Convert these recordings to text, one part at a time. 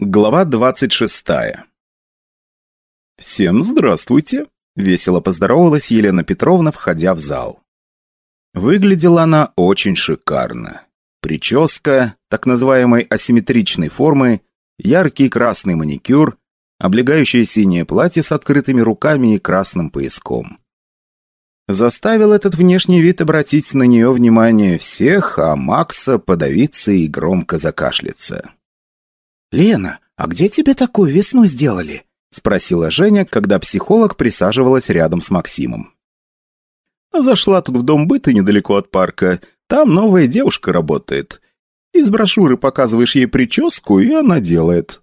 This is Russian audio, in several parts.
Глава 26 «Всем здравствуйте!» – весело поздоровалась Елена Петровна, входя в зал. Выглядела она очень шикарно. Прическа, так называемой асимметричной формы, яркий красный маникюр, облегающее синее платье с открытыми руками и красным пояском. Заставил этот внешний вид обратить на нее внимание всех, а Макса подавиться и громко закашляться. «Лена, а где тебе такую весну сделали?» – спросила Женя, когда психолог присаживалась рядом с Максимом. «Зашла тут в дом быта недалеко от парка. Там новая девушка работает. Из брошюры показываешь ей прическу, и она делает».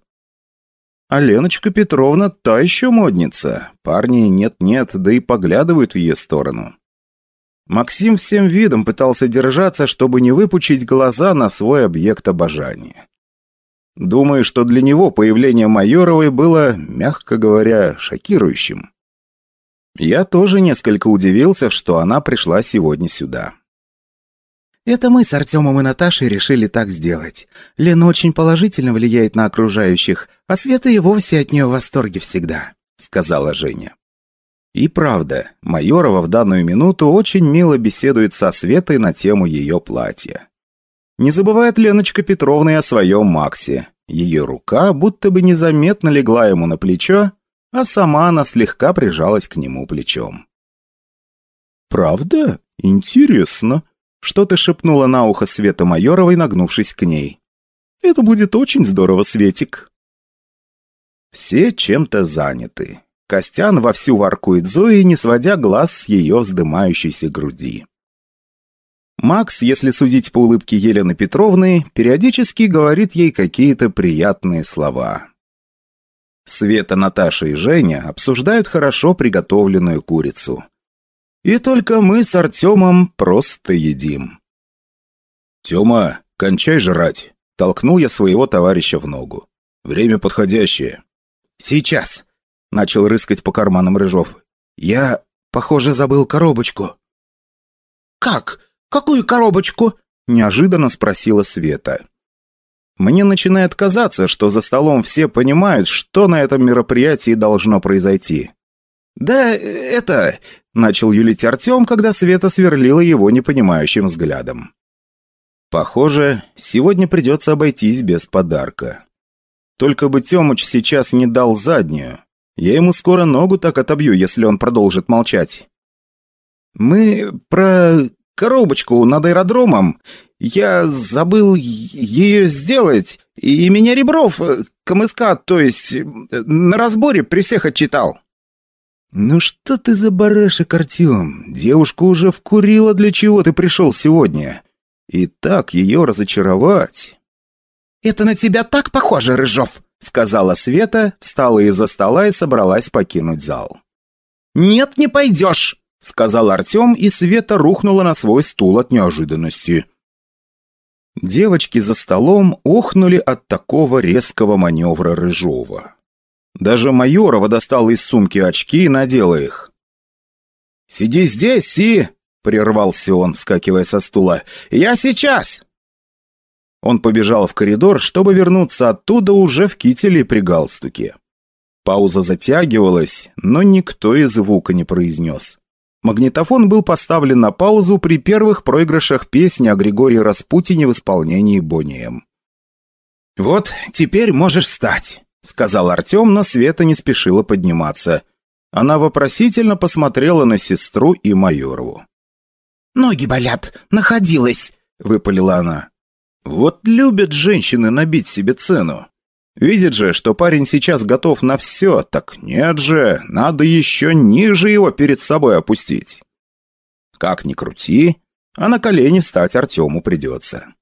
А Леночка Петровна та еще модница. Парни нет-нет, да и поглядывают в ее сторону. Максим всем видом пытался держаться, чтобы не выпучить глаза на свой объект обожания. Думаю, что для него появление Майоровой было, мягко говоря, шокирующим. Я тоже несколько удивился, что она пришла сегодня сюда. «Это мы с Артемом и Наташей решили так сделать. Лена очень положительно влияет на окружающих, а Света и вовсе от нее в восторге всегда», — сказала Женя. И правда, Майорова в данную минуту очень мило беседует со Светой на тему ее платья. Не забывает Леночка Петровна и о своем Максе. Ее рука будто бы незаметно легла ему на плечо, а сама она слегка прижалась к нему плечом. «Правда? Интересно», — что-то шепнула на ухо Света Майоровой, нагнувшись к ней. «Это будет очень здорово, Светик». Все чем-то заняты. Костян вовсю воркует Зои, не сводя глаз с ее вздымающейся груди. Макс, если судить по улыбке Елены Петровны, периодически говорит ей какие-то приятные слова. Света, Наташа и Женя обсуждают хорошо приготовленную курицу. И только мы с Артемом просто едим. «Тема, кончай жрать!» – толкнул я своего товарища в ногу. «Время подходящее». «Сейчас!» – начал рыскать по карманам Рыжов. «Я, похоже, забыл коробочку». «Как? «Какую коробочку?» – неожиданно спросила Света. Мне начинает казаться, что за столом все понимают, что на этом мероприятии должно произойти. «Да это...» – начал юлить Артем, когда Света сверлила его непонимающим взглядом. Похоже, сегодня придется обойтись без подарка. Только бы Темыч сейчас не дал заднюю. Я ему скоро ногу так отобью, если он продолжит молчать. «Мы про коробочку над аэродромом. Я забыл ее сделать, и меня Ребров, э, КМСК, то есть, э, на разборе при всех отчитал». «Ну что ты за барашек, Артем? Девушка уже вкурила, для чего ты пришел сегодня. И так ее разочаровать...» «Это на тебя так похоже, Рыжов!» сказала Света, встала из-за стола и собралась покинуть зал. «Нет, не пойдешь!» — сказал Артем, и Света рухнула на свой стул от неожиданности. Девочки за столом охнули от такого резкого маневра Рыжова. Даже Майорова достала из сумки очки и надела их. «Сиди здесь, Си!» — прервался он, вскакивая со стула. «Я сейчас!» Он побежал в коридор, чтобы вернуться оттуда уже в кителе при галстуке. Пауза затягивалась, но никто и звука не произнес. Магнитофон был поставлен на паузу при первых проигрышах песни о Григории Распутине в исполнении Бонием. «Вот, теперь можешь встать», — сказал Артем, но Света не спешила подниматься. Она вопросительно посмотрела на сестру и Майорову. «Ноги болят, находилась», — выпалила она. «Вот любят женщины набить себе цену. Видит же, что парень сейчас готов на все, так нет же, надо еще ниже его перед собой опустить. Как ни крути, а на колени встать Артему придется.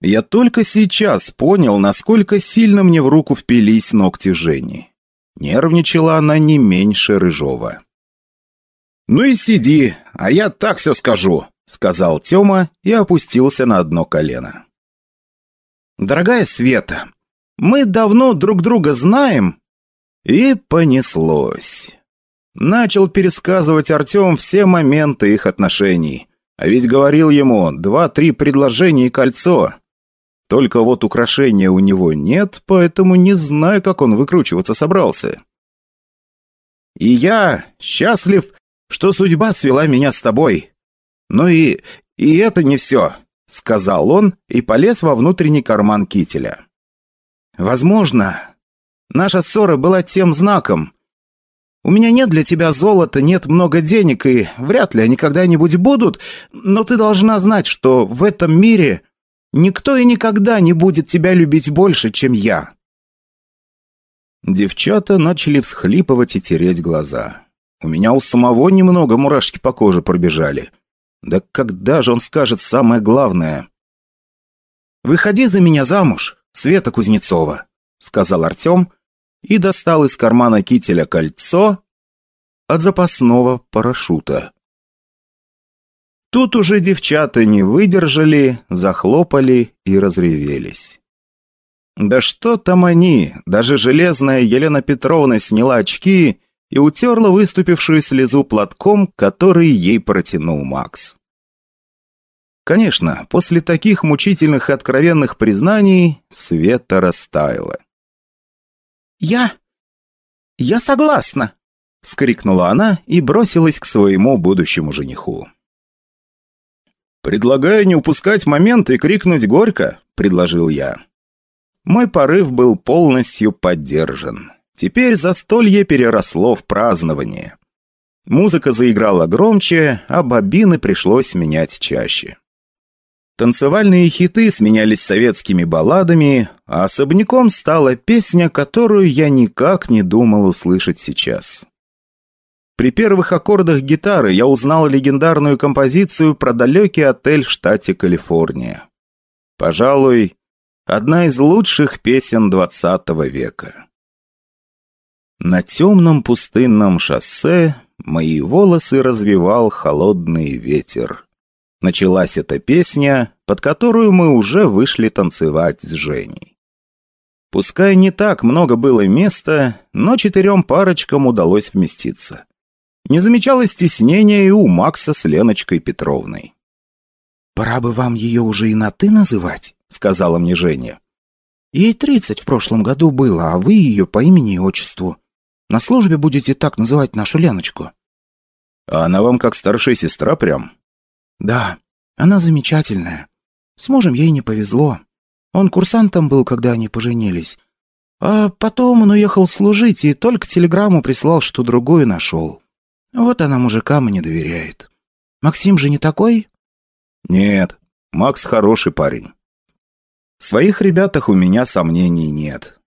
Я только сейчас понял, насколько сильно мне в руку впились ногти Жени. Нервничала она не меньше Рыжова. «Ну и сиди, а я так все скажу», — сказал Тёма и опустился на одно колено. «Дорогая Света, мы давно друг друга знаем». И понеслось. Начал пересказывать Артем все моменты их отношений. А ведь говорил ему два-три предложения и кольцо. Только вот украшения у него нет, поэтому не знаю, как он выкручиваться собрался. И я счастлив, что судьба свела меня с тобой. Ну и... и это не все», — сказал он и полез во внутренний карман кителя. «Возможно, наша ссора была тем знаком. У меня нет для тебя золота, нет много денег, и вряд ли они когда-нибудь будут, но ты должна знать, что в этом мире никто и никогда не будет тебя любить больше, чем я». Девчата начали всхлипывать и тереть глаза. У меня у самого немного мурашки по коже пробежали. Да когда же он скажет самое главное? «Выходи за меня замуж, Света Кузнецова», — сказал Артем и достал из кармана кителя кольцо от запасного парашюта. Тут уже девчата не выдержали, захлопали и разревелись. Да что там они, даже железная Елена Петровна сняла очки и утерла выступившую слезу платком, который ей протянул Макс. Конечно, после таких мучительных и откровенных признаний Света растаяла. «Я... я согласна!» — скрикнула она и бросилась к своему будущему жениху. «Предлагаю не упускать момент и крикнуть горько», — предложил я. Мой порыв был полностью поддержан. Теперь застолье переросло в празднование. Музыка заиграла громче, а бобины пришлось менять чаще. Танцевальные хиты сменялись советскими балладами, а особняком стала песня, которую я никак не думал услышать сейчас. При первых аккордах гитары я узнал легендарную композицию про далекий отель в штате Калифорния. Пожалуй, одна из лучших песен 20 века. На темном пустынном шоссе мои волосы развивал холодный ветер. Началась эта песня, под которую мы уже вышли танцевать с Женей. Пускай не так много было места, но четырем парочкам удалось вместиться. Не замечалось стеснения и у Макса с Леночкой Петровной. «Пора бы вам ее уже и на «ты» называть», — сказала мне Женя. «Ей тридцать в прошлом году было, а вы ее по имени и отчеству. На службе будете так называть нашу Леночку». «А она вам как старшая сестра прям?» «Да, она замечательная. С мужем ей не повезло. Он курсантом был, когда они поженились. А потом он уехал служить и только телеграмму прислал, что другую нашел. Вот она мужикам и не доверяет. Максим же не такой?» «Нет, Макс хороший парень. В своих ребятах у меня сомнений нет.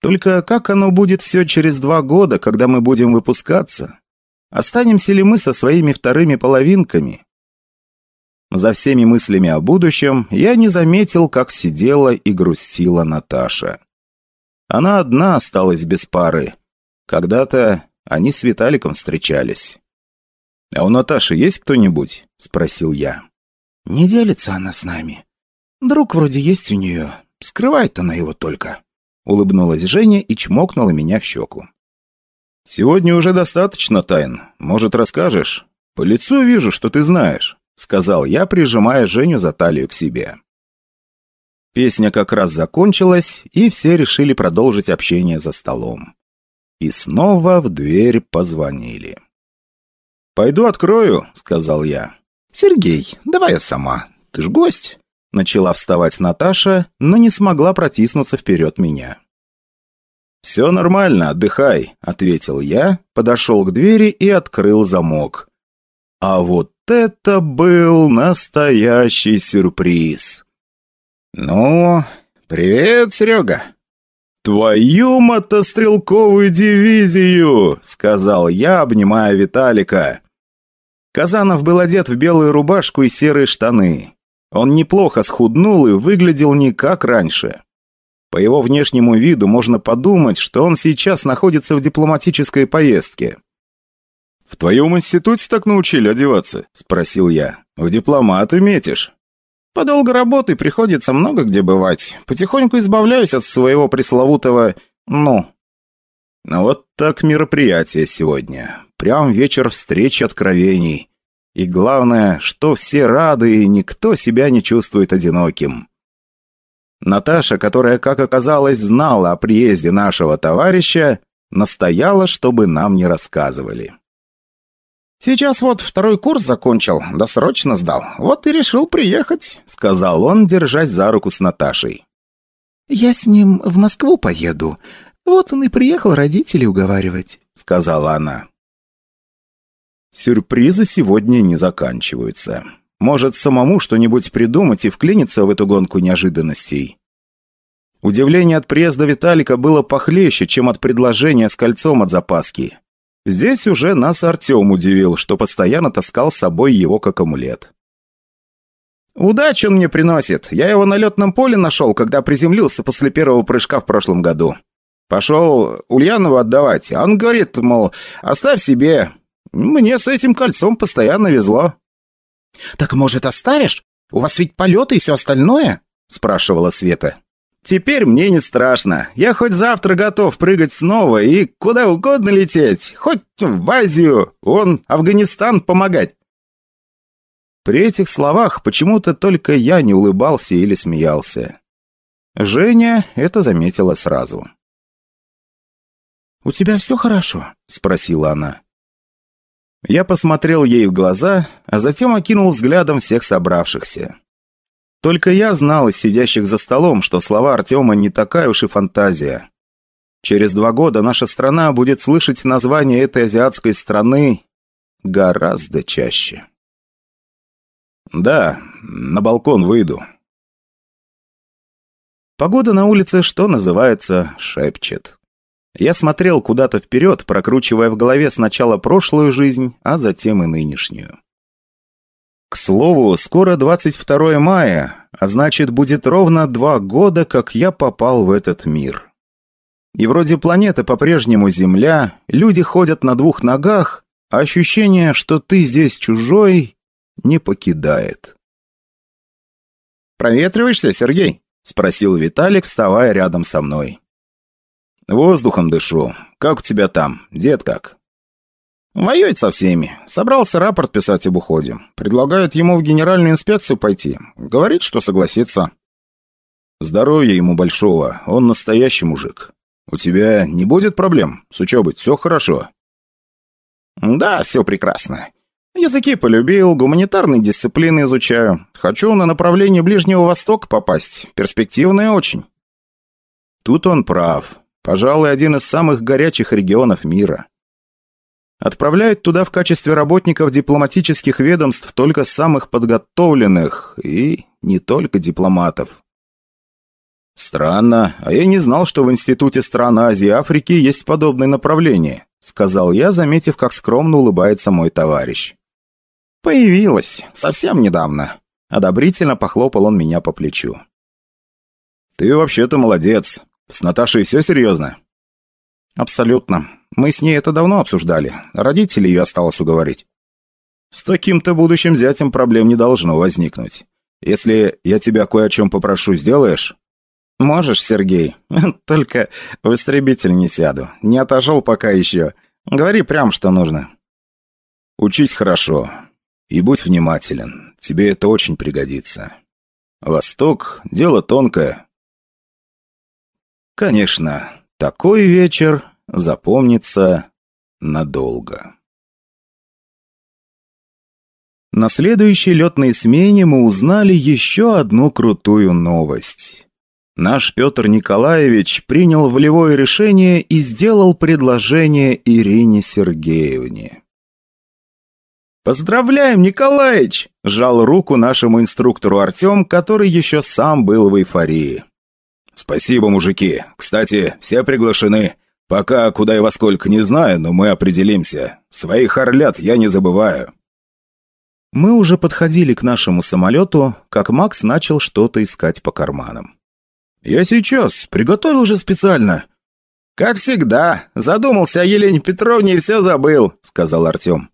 Только как оно будет все через два года, когда мы будем выпускаться? Останемся ли мы со своими вторыми половинками? За всеми мыслями о будущем я не заметил, как сидела и грустила Наташа. Она одна осталась без пары. Когда-то они с Виталиком встречались. «А у Наташи есть кто-нибудь?» – спросил я. «Не делится она с нами. Друг вроде есть у нее. Скрывает она его только». Улыбнулась Женя и чмокнула меня в щеку. «Сегодня уже достаточно тайн. Может, расскажешь? По лицу вижу, что ты знаешь», — сказал я, прижимая Женю за талию к себе. Песня как раз закончилась, и все решили продолжить общение за столом. И снова в дверь позвонили. «Пойду открою», — сказал я. «Сергей, давай я сама. Ты ж гость». Начала вставать Наташа, но не смогла протиснуться вперед меня. «Все нормально, отдыхай», — ответил я, подошел к двери и открыл замок. А вот это был настоящий сюрприз. «Ну, привет, Серега!» «Твою мотострелковую дивизию!» — сказал я, обнимая Виталика. Казанов был одет в белую рубашку и серые штаны. Он неплохо схуднул и выглядел не как раньше. По его внешнему виду можно подумать, что он сейчас находится в дипломатической поездке. «В твоем институте так научили одеваться?» – спросил я. «В дипломаты метишь?» «По долгой работы приходится много где бывать. Потихоньку избавляюсь от своего пресловутого «ну». Ну вот так мероприятие сегодня. Прям вечер встречи откровений. И главное, что все рады и никто себя не чувствует одиноким. Наташа, которая, как оказалось, знала о приезде нашего товарища, настояла, чтобы нам не рассказывали. «Сейчас вот второй курс закончил, досрочно сдал. Вот и решил приехать», — сказал он, держась за руку с Наташей. «Я с ним в Москву поеду. Вот он и приехал родителей уговаривать», — сказала она. Сюрпризы сегодня не заканчиваются. Может, самому что-нибудь придумать и вклиниться в эту гонку неожиданностей. Удивление от приезда Виталика было похлеще, чем от предложения с кольцом от запаски. Здесь уже нас Артем удивил, что постоянно таскал с собой его как амулет. «Удачу он мне приносит. Я его на летном поле нашел, когда приземлился после первого прыжка в прошлом году. Пошел Ульянову отдавать, а он говорит, мол, оставь себе. Мне с этим кольцом постоянно везло». «Так, может, оставишь? У вас ведь полеты и все остальное?» – спрашивала Света. Теперь мне не страшно. Я хоть завтра готов прыгать снова и куда угодно лететь. Хоть в Азию, он Афганистан помогать. При этих словах почему-то только я не улыбался или смеялся. Женя это заметила сразу. «У тебя все хорошо?» – спросила она. Я посмотрел ей в глаза, а затем окинул взглядом всех собравшихся. Только я знал из сидящих за столом, что слова Артема не такая уж и фантазия. Через два года наша страна будет слышать название этой азиатской страны гораздо чаще. Да, на балкон выйду. Погода на улице, что называется, шепчет. Я смотрел куда-то вперед, прокручивая в голове сначала прошлую жизнь, а затем и нынешнюю. К слову, скоро 22 мая, а значит, будет ровно два года, как я попал в этот мир. И вроде планеты по-прежнему Земля, люди ходят на двух ногах, а ощущение, что ты здесь чужой, не покидает. «Проветриваешься, Сергей?» – спросил Виталик, вставая рядом со мной. «Воздухом дышу. Как у тебя там? Дед как?» Воюет со всеми. Собрался рапорт писать об уходе. Предлагают ему в генеральную инспекцию пойти. Говорит, что согласится. Здоровья ему большого. Он настоящий мужик. У тебя не будет проблем? С учебой все хорошо? Да, все прекрасно. Языки полюбил, гуманитарные дисциплины изучаю. Хочу на направление Ближнего Востока попасть. Перспективное очень. Тут он прав. Пожалуй, один из самых горячих регионов мира. Отправляют туда в качестве работников дипломатических ведомств только самых подготовленных и не только дипломатов. «Странно, а я не знал, что в Институте стран Азии и Африки есть подобное направление», сказал я, заметив, как скромно улыбается мой товарищ. «Появилось. Совсем недавно». Одобрительно похлопал он меня по плечу. «Ты вообще-то молодец. С Наташей все серьезно?» «Абсолютно. Мы с ней это давно обсуждали. Родителей ее осталось уговорить». «С таким-то будущим зятем проблем не должно возникнуть. Если я тебя кое о чем попрошу, сделаешь?» «Можешь, Сергей. Только в истребитель не сяду. Не отошел пока еще. Говори прям, что нужно». «Учись хорошо. И будь внимателен. Тебе это очень пригодится. Восток – дело тонкое». «Конечно, такой вечер запомнится надолго. На следующей летной смене мы узнали еще одну крутую новость. Наш Петр Николаевич принял волевое решение и сделал предложение Ирине Сергеевне. «Поздравляем, Николаевич!» – сжал руку нашему инструктору Артем, который еще сам был в эйфории. «Спасибо, мужики. Кстати, все приглашены. Пока куда и во сколько не знаю, но мы определимся. Своих орлят я не забываю». Мы уже подходили к нашему самолету, как Макс начал что-то искать по карманам. «Я сейчас. Приготовил же специально». «Как всегда. Задумался о Елене Петровне и все забыл», — сказал Артем.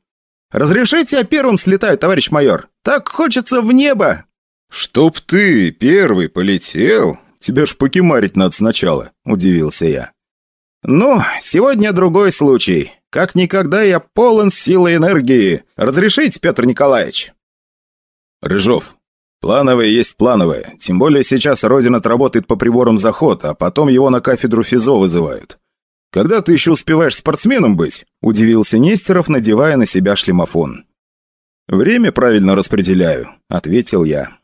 «Разрешите я первым слетаю, товарищ майор? Так хочется в небо!» «Чтоб ты первый полетел? Тебя ж покемарить надо сначала», — удивился я. «Ну, сегодня другой случай. Как никогда я полон силы и энергии. Разрешите, Петр Николаевич?» «Рыжов, «Плановое есть плановое. Тем более сейчас Родина отработает по приборам заход, а потом его на кафедру физо вызывают. Когда ты еще успеваешь спортсменом быть?» – удивился Нестеров, надевая на себя шлемофон. «Время правильно распределяю», – ответил я.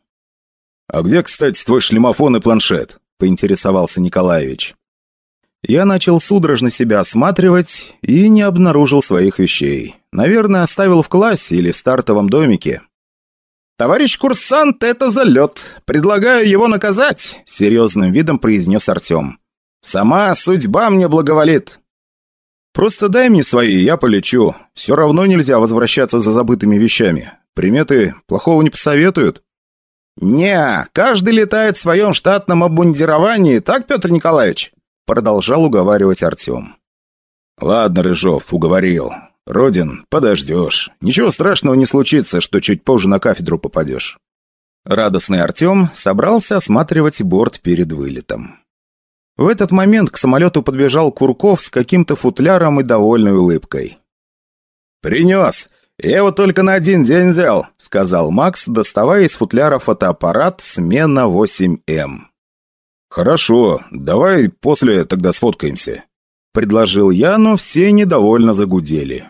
«А где, кстати, твой шлемофон и планшет?» – поинтересовался Николаевич. Я начал судорожно себя осматривать и не обнаружил своих вещей. Наверное, оставил в классе или в стартовом домике. «Товарищ курсант, это залет. Предлагаю его наказать», — серьезным видом произнес Артем. «Сама судьба мне благоволит». «Просто дай мне свои, я полечу. Все равно нельзя возвращаться за забытыми вещами. Приметы плохого не посоветуют». «Не, каждый летает в своем штатном обмундировании, так, Петр Николаевич?» Продолжал уговаривать Артем. «Ладно, Рыжов, уговорил. «Родин, подождешь. Ничего страшного не случится, что чуть позже на кафедру попадешь». Радостный Артем собрался осматривать борт перед вылетом. В этот момент к самолету подбежал Курков с каким-то футляром и довольной улыбкой. «Принес! Я его только на один день взял», — сказал Макс, доставая из футляра фотоаппарат «Смена 8М». «Хорошо, давай после тогда сфоткаемся», — предложил я, но все недовольно загудели.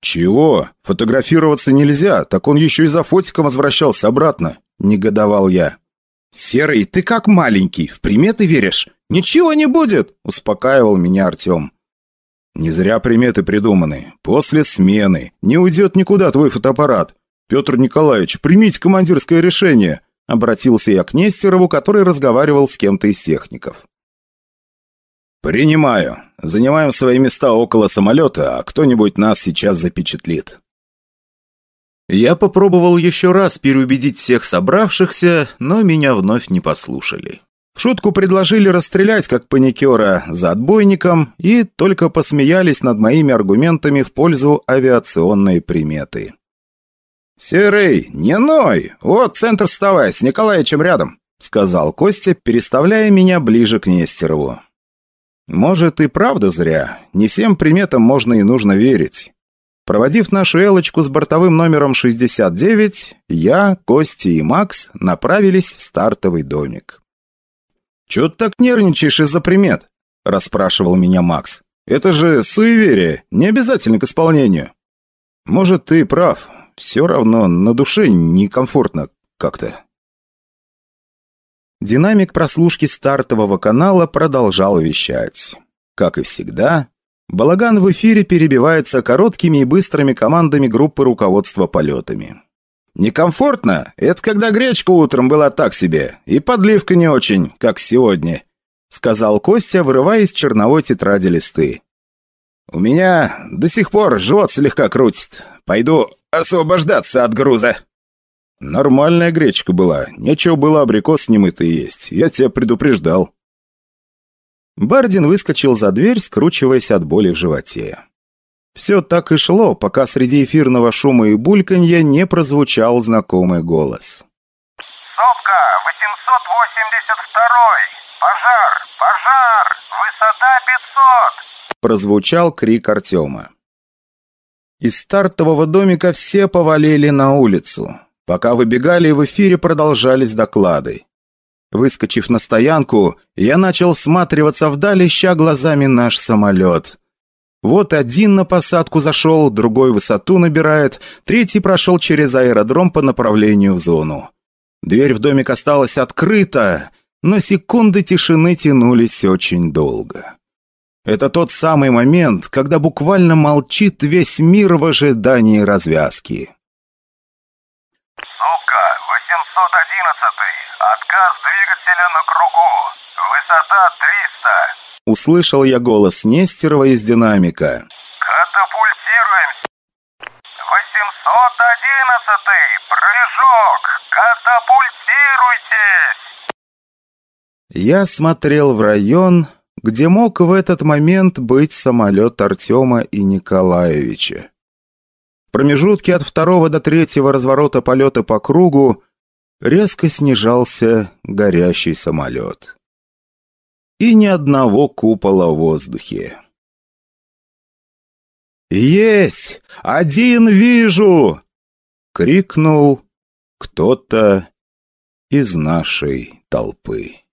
«Чего? Фотографироваться нельзя, так он еще и за фотиком возвращался обратно», — негодовал я. «Серый, ты как маленький, в приметы веришь? Ничего не будет!» — успокаивал меня Артем. «Не зря приметы придуманы. После смены. Не уйдет никуда твой фотоаппарат. Петр Николаевич, примите командирское решение!» Обратился я к Нестерову, который разговаривал с кем-то из техников. «Принимаю. Занимаем свои места около самолета, а кто-нибудь нас сейчас запечатлит». Я попробовал еще раз переубедить всех собравшихся, но меня вновь не послушали. В шутку предложили расстрелять как паникера за отбойником и только посмеялись над моими аргументами в пользу авиационной приметы. «Серый, не ной! Вот центр вставай, с Николаевичем рядом», — сказал Костя, переставляя меня ближе к Нестерову. Может и правда зря. Не всем приметам можно и нужно верить. Проводив нашу Элочку с бортовым номером 69, я, Кости и Макс направились в стартовый домик. «Чего ты так нервничаешь из-за примет?» – расспрашивал меня Макс. «Это же суеверие, не обязательно к исполнению». «Может, ты прав. Все равно на душе некомфортно как-то». Динамик прослушки стартового канала продолжал вещать. Как и всегда, балаган в эфире перебивается короткими и быстрыми командами группы руководства полетами. «Некомфортно? Это когда гречка утром была так себе, и подливка не очень, как сегодня», сказал Костя, вырывая из черновой тетради листы. «У меня до сих пор живот слегка крутит. Пойду освобождаться от груза». «Нормальная гречка была. Нечего было абрикос немытый есть. Я тебя предупреждал». Бардин выскочил за дверь, скручиваясь от боли в животе. Все так и шло, пока среди эфирного шума и бульканья не прозвучал знакомый голос. «Сопка, 882 Пожар! Пожар! Высота 500!» Прозвучал крик Артема. Из стартового домика все повалили на улицу. Пока выбегали, в эфире продолжались доклады. Выскочив на стоянку, я начал всматриваться вдаль, ища глазами наш самолет. Вот один на посадку зашел, другой высоту набирает, третий прошел через аэродром по направлению в зону. Дверь в домик осталась открыта, но секунды тишины тянулись очень долго. Это тот самый момент, когда буквально молчит весь мир в ожидании развязки. Сука, 811 Отказ двигателя на кругу. Высота 300. Услышал я голос Нестерова из динамика. Катапультируемся. 811 Прыжок. Катапультируйтесь. Я смотрел в район, где мог в этот момент быть самолет Артема и Николаевича промежутке от второго до третьего разворота полета по кругу резко снижался горящий самолет. И ни одного купола в воздухе. «Есть! Один вижу!» — крикнул кто-то из нашей толпы.